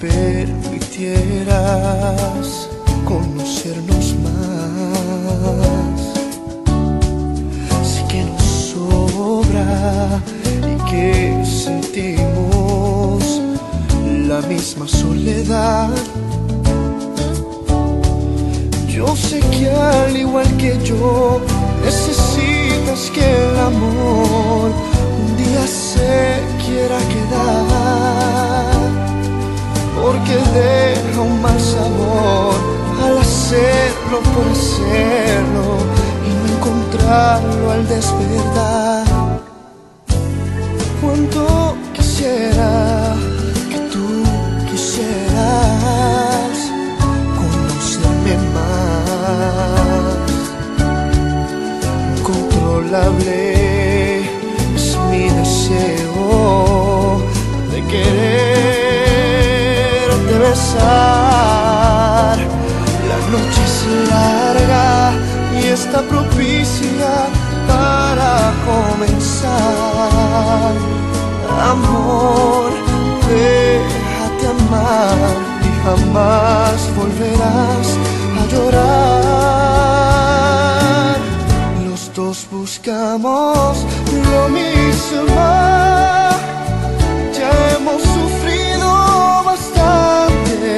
permitieras conocernos más. Sé que nos sobra y que sentimos la misma soledad. Yo sé que al igual que yo necesitas que deja un mal sabor al hacerlo por hacerlo al despertar. Cuánto quisiera que tú quisieras conocerme más. Incontrolable es mi deseo está propicia para comenzar. Amor, déjate amar y jamás volverás a llorar. Los dos buscamos lo mismo. Ya hemos sufrido bastante.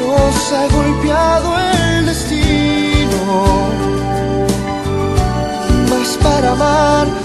Nos ha golpeado para amar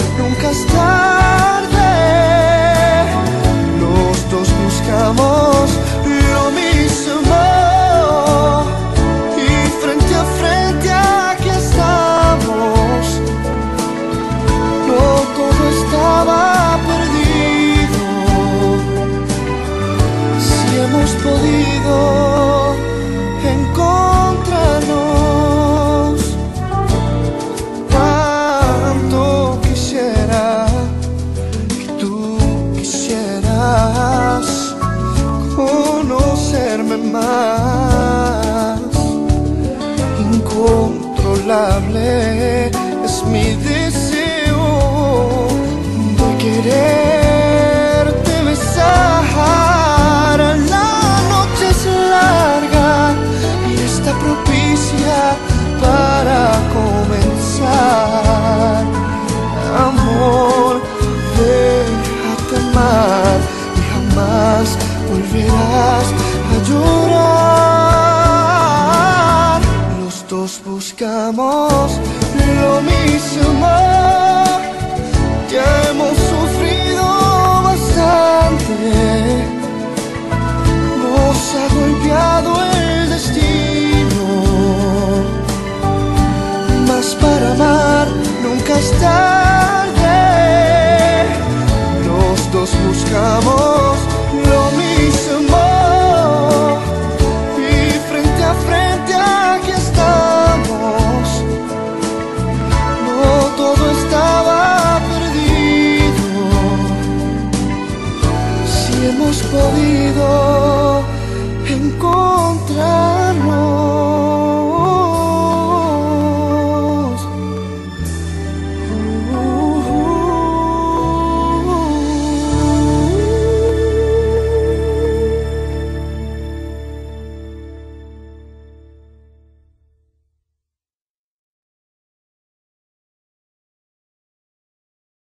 más. Incontrolable es mi lo mismo. Ya hemos sufrido bastante. Nos ha golpeado el destino. Mas para amar nunca es tarde. Los dos buscamos podido